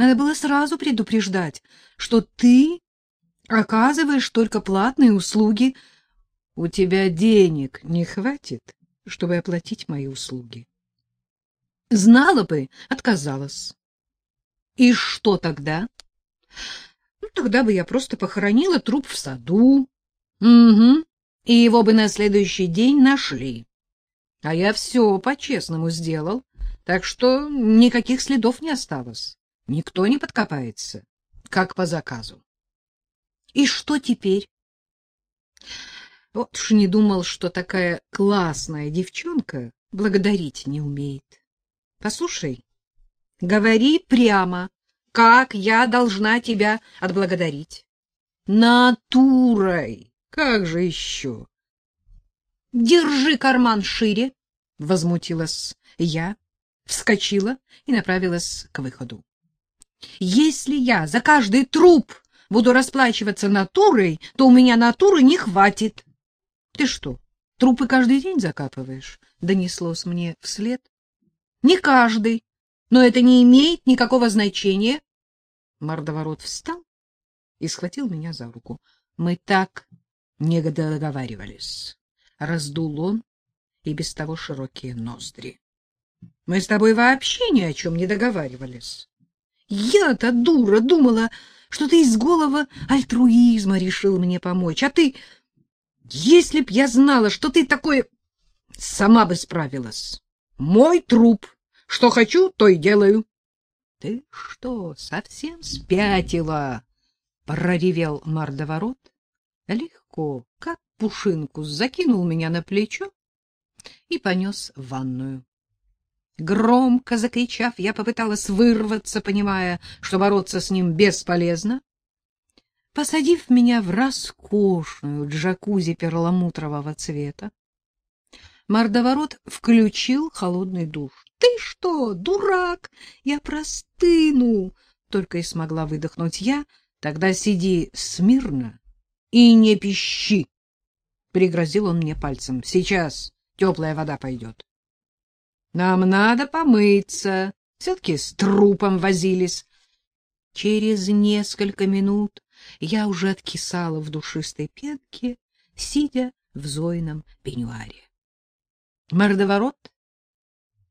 Надо было сразу предупреждать, что ты оказываешь только платные услуги. У тебя денег не хватит, чтобы оплатить мои услуги. Знала бы, отказалась. И что тогда? Ну, тогда бы я просто похоронила труп в саду. Угу. И его бы на следующий день нашли. А я все по-честному сделал, так что никаких следов не осталось. Никто не подкопается, как по заказу. И что теперь? Вот уж не думал, что такая классная девчонка благодарить не умеет. Послушай, говори прямо, как я должна тебя отблагодарить. Натурой. Как же еще? Держи карман шире, возмутилась я, вскочила и направилась к выходу. Если я за каждый труп буду расплачиваться натурой, то у меня натуры не хватит. Ты что, трупы каждый день закапываешь? донеслось мне вслед. Не каждый, но это не имеет никакого значения. Мордоворот встал и схватил меня за руку. Мы так не договаривались. Раздул он и без того широкие ноздри. Мы с тобой вообще ни о чем не договаривались. Я-то дура думала, что ты из голого альтруизма решил мне помочь, а ты если б я знала, что ты такое сама бы справилась. Мой труп. Что хочу, то и делаю. Ты что, совсем спятила? проревел мордоворот. Легко, как пушинку, закинул меня на плечо и понес в ванную. Громко закричав, я попыталась вырваться, понимая, что бороться с ним бесполезно. Посадив меня в роскошную джакузи перламутрового цвета, мордоворот включил холодный душ. Ты что, дурак? Я простыну, только и смогла выдохнуть я. Тогда сиди смирно и не пищи, пригрозил он мне пальцем. Сейчас теплая вода пойдет. Нам надо помыться. Все-таки с трупом возились. Через несколько минут я уже откисала в душистой пенке, сидя в зойном пеньюаре. Мордоворот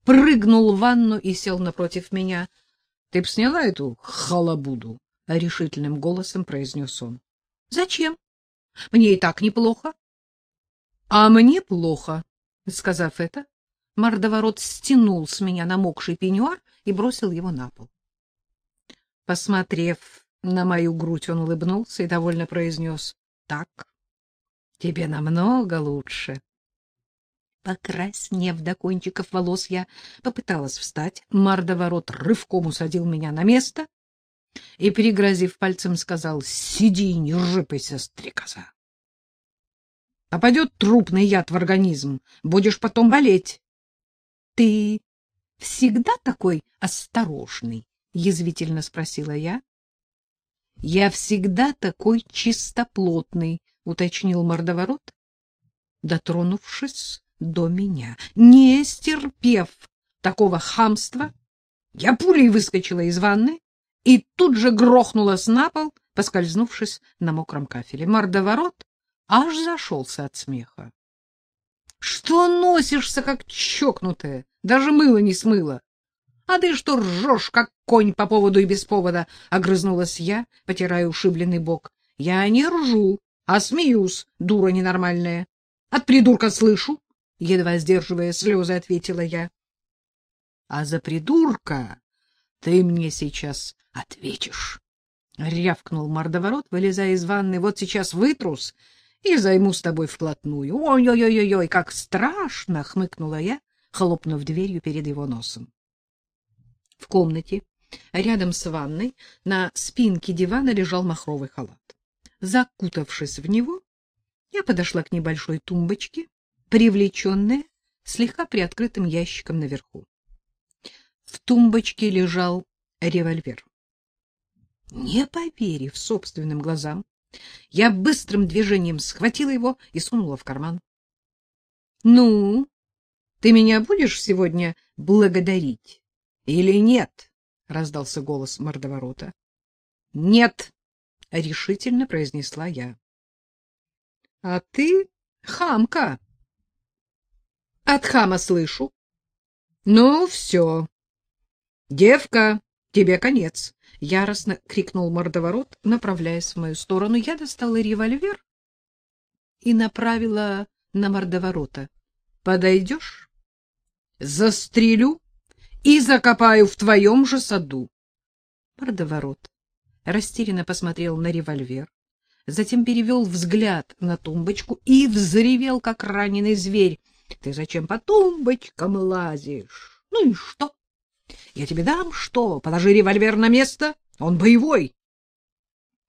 прыгнул в ванну и сел напротив меня. — Ты б сняла эту халабуду? — решительным голосом произнес он. — Зачем? Мне и так неплохо. — А мне плохо. Сказав это, мордоворот стянул с меня намокший пеньюар и бросил его на пол. Посмотрев на мою грудь, он улыбнулся и довольно произнес. — Так, тебе намного лучше. Покраснев до кончиков волос, я попыталась встать. Мордоворот рывком усадил меня на место и, перегрозив пальцем, сказал, — Сиди, не рыпайся, стрекоза. — Попадет трупный яд в организм, будешь потом болеть. — Ты всегда такой осторожный? — язвительно спросила я. — Я всегда такой чистоплотный, — уточнил мордоворот, дотронувшись до меня. Не стерпев такого хамства, я пулей выскочила из ванны и тут же грохнулась на пол, поскользнувшись на мокром кафеле. Мордоворот аж зашелся от смеха. — Что носишься, как чокнутая? Даже мыло не смыло. — А ты что ржешь, как конь по поводу и без повода? — огрызнулась я, потирая ушибленный бок. — Я не ржу, а смеюсь, дура ненормальная. От придурка слышу, едва сдерживая слезы, ответила я. А за придурка ты мне сейчас ответишь. Рявкнул мордоворот, вылезая из ванны. Вот сейчас вытрус и займу с тобой вплотную. Ой-ой-ой-ой, как страшно, хмыкнула я, хлопнув дверью перед его носом. В комнате, рядом с ванной, на спинке дивана лежал махровый халат. Закутавшись в него, я подошла к небольшой тумбочке, привлеченная слегка приоткрытым ящиком наверху. В тумбочке лежал револьвер. Не поверив собственным глазам, я быстрым движением схватила его и сунула в карман. — Ну, ты меня будешь сегодня благодарить или нет? раздался голос мордоворота. Нет, решительно произнесла я. А ты хамка. От хама слышу. Ну все. Девка, тебе конец, яростно крикнул мордоворот, направляясь в мою сторону. Я достала револьвер и направила на мордоворота. Подойдешь? Застрелю и закопаю в твоем же саду. Мордоворот растерянно посмотрел на револьвер, затем перевел взгляд на тумбочку и взревел, как раненый зверь. — Ты зачем по тумбочкам лазишь? Ну и что? Я тебе дам что? Положи револьвер на место, он боевой.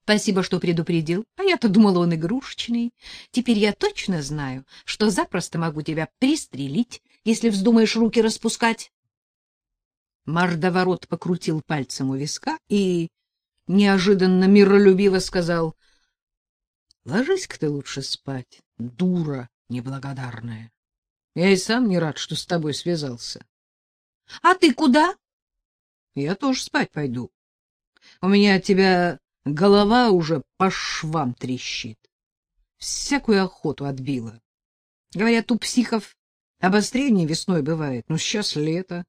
Спасибо, что предупредил. А я-то думала, он игрушечный. Теперь я точно знаю, что запросто могу тебя пристрелить, если вздумаешь руки распускать. Мордоворот покрутил пальцем у виска и неожиданно миролюбиво сказал: "Ложись-ка ты лучше спать, дура неблагодарная. Я и сам не рад, что с тобой связался. А ты куда? Я тоже спать пойду. У меня от тебя голова уже по швам трещит. Всякую охоту отбила. Говорят, у психов обострение весной бывает, но сейчас лето.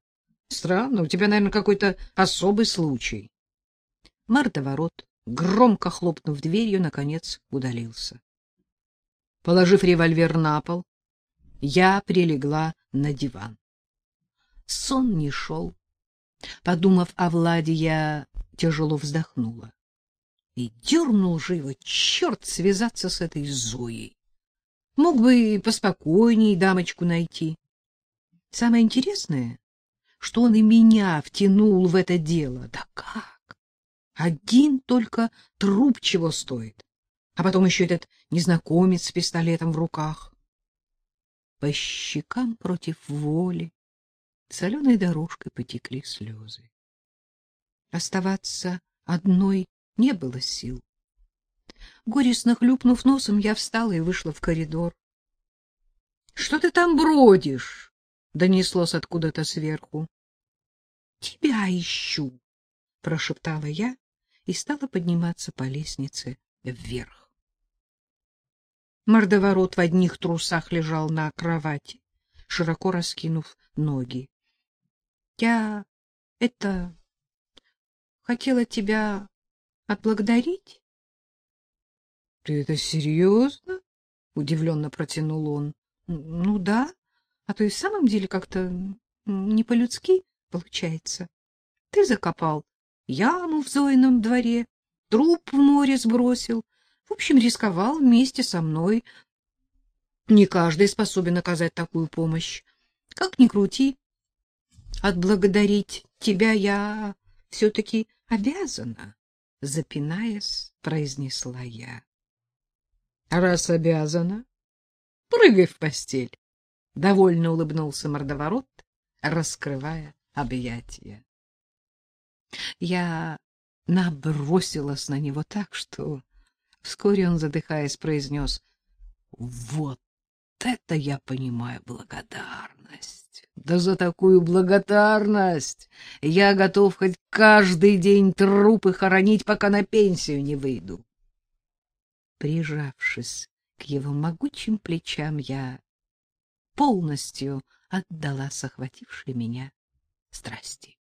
Странно, у тебя, наверное, какой-то особый случай. Мордоворот, громко хлопнув дверью, наконец удалился. Положив револьвер на пол, я прилегла на диван. Сон не шел. Подумав о Владе, я тяжело вздохнула. И дернул живо, черт, связаться с этой Зоей. Мог бы поспокойней дамочку найти. Самое интересное, что он и меня втянул в это дело. Да как? Один только труп чего стоит. А потом еще этот незнакомец с пистолетом в руках. По щекам против воли соленой дорожкой потекли слезы. Оставаться одной не было сил. Горестно хлюпнув носом, я встала и вышла в коридор. — Что ты там бродишь? — донеслось откуда-то сверху. — Тебя ищу, — прошептала я и стала подниматься по лестнице вверх. Мордоворот в одних трусах лежал на кровати, широко раскинув ноги. — Я это хотела тебя отблагодарить? — Ты это серьезно? — удивленно протянул он. — Ну да, а то и в самом деле как-то не по-людски получается. Ты закопал яму в Зоином дворе, труп в море сбросил, в общем, рисковал вместе со мной. Не каждый способен оказать такую помощь. Как ни крути, отблагодарить тебя я все-таки обязана запинаясь, произнесла я. — Раз обязана, прыгай в постель, — довольно улыбнулся мордоворот, раскрывая объятия. Я набросилась на него так, что вскоре он, задыхаясь, произнес «Вот это я понимаю благодарность! Да за такую благодарность я готов хоть каждый день трупы хоронить, пока на пенсию не выйду. Прижавшись к его могучим плечам, я полностью отдала захватившей меня страсти.